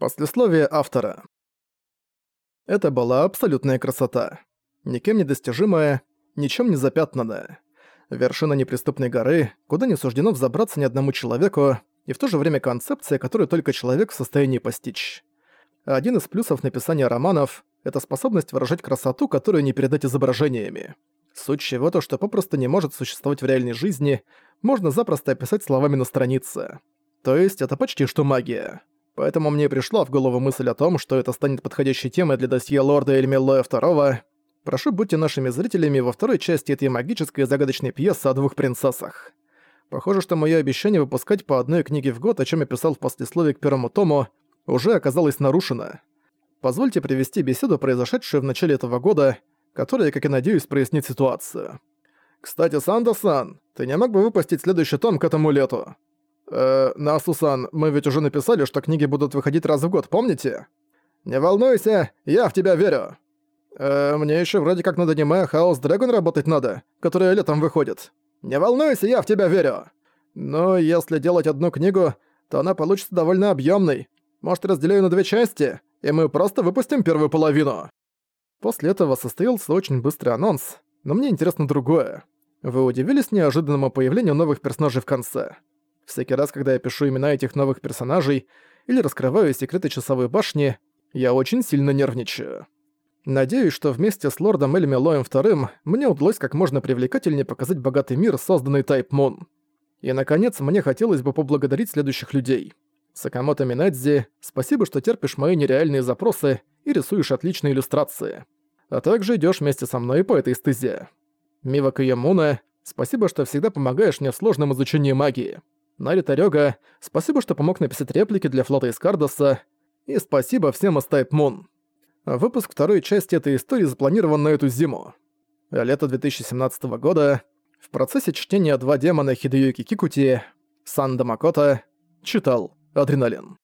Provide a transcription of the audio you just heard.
Послесловие автора. Это была абсолютная красота. Никем не достижимая, ничем не запятнанная. Вершина неприступной горы, куда не суждено взобраться ни одному человеку, и в то же время концепция, которую только человек в состоянии постичь. Один из плюсов написания романов — это способность выражать красоту, которую не передать изображениями. Суть чего то, что попросту не может существовать в реальной жизни, можно запросто описать словами на странице. То есть это почти что магия. Поэтому мне пришла в голову мысль о том, что это станет подходящей темой для досье лорда Эльмелоя II. Прошу, будьте нашими зрителями во второй части этой магической и загадочной пьесы о двух принцессах. Похоже, что мое обещание выпускать по одной книге в год, о чем я писал в послесловии к первому тому, уже оказалось нарушено. Позвольте привести беседу, произошедшую в начале этого года, которая, как и надеюсь, прояснит ситуацию. «Кстати, Санда-сан, ты не мог бы выпустить следующий том к этому лету?» «Э, Насусан, мы ведь уже написали, что книги будут выходить раз в год, помните?» «Не волнуйся, я в тебя верю!» «Э, мне еще вроде как над аниме Хаос Дрэгон работать надо, которое летом выходит. Не волнуйся, я в тебя верю!» «Но если делать одну книгу, то она получится довольно объемной. Может, разделяю на две части, и мы просто выпустим первую половину?» После этого состоялся очень быстрый анонс, но мне интересно другое. Вы удивились неожиданному появлению новых персонажей в конце? Всякий раз, когда я пишу имена этих новых персонажей или раскрываю секреты часовой башни, я очень сильно нервничаю. Надеюсь, что вместе с лордом Эльми Лоем II мне удалось как можно привлекательнее показать богатый мир, созданный Тайп Мун. И, наконец, мне хотелось бы поблагодарить следующих людей. Сакамото Минадзи, спасибо, что терпишь мои нереальные запросы и рисуешь отличные иллюстрации. А также идешь вместе со мной по этой стезе. Мива Каямуна, спасибо, что всегда помогаешь мне в сложном изучении магии. Нарита Рёга, спасибо, что помог написать реплики для флота из Кардоса, и спасибо всем из Type Moon. Выпуск второй части этой истории запланирован на эту зиму. Лето 2017 года. В процессе чтения «Два демона» Хидеюки Кикути, Санда Макота читал «Адреналин».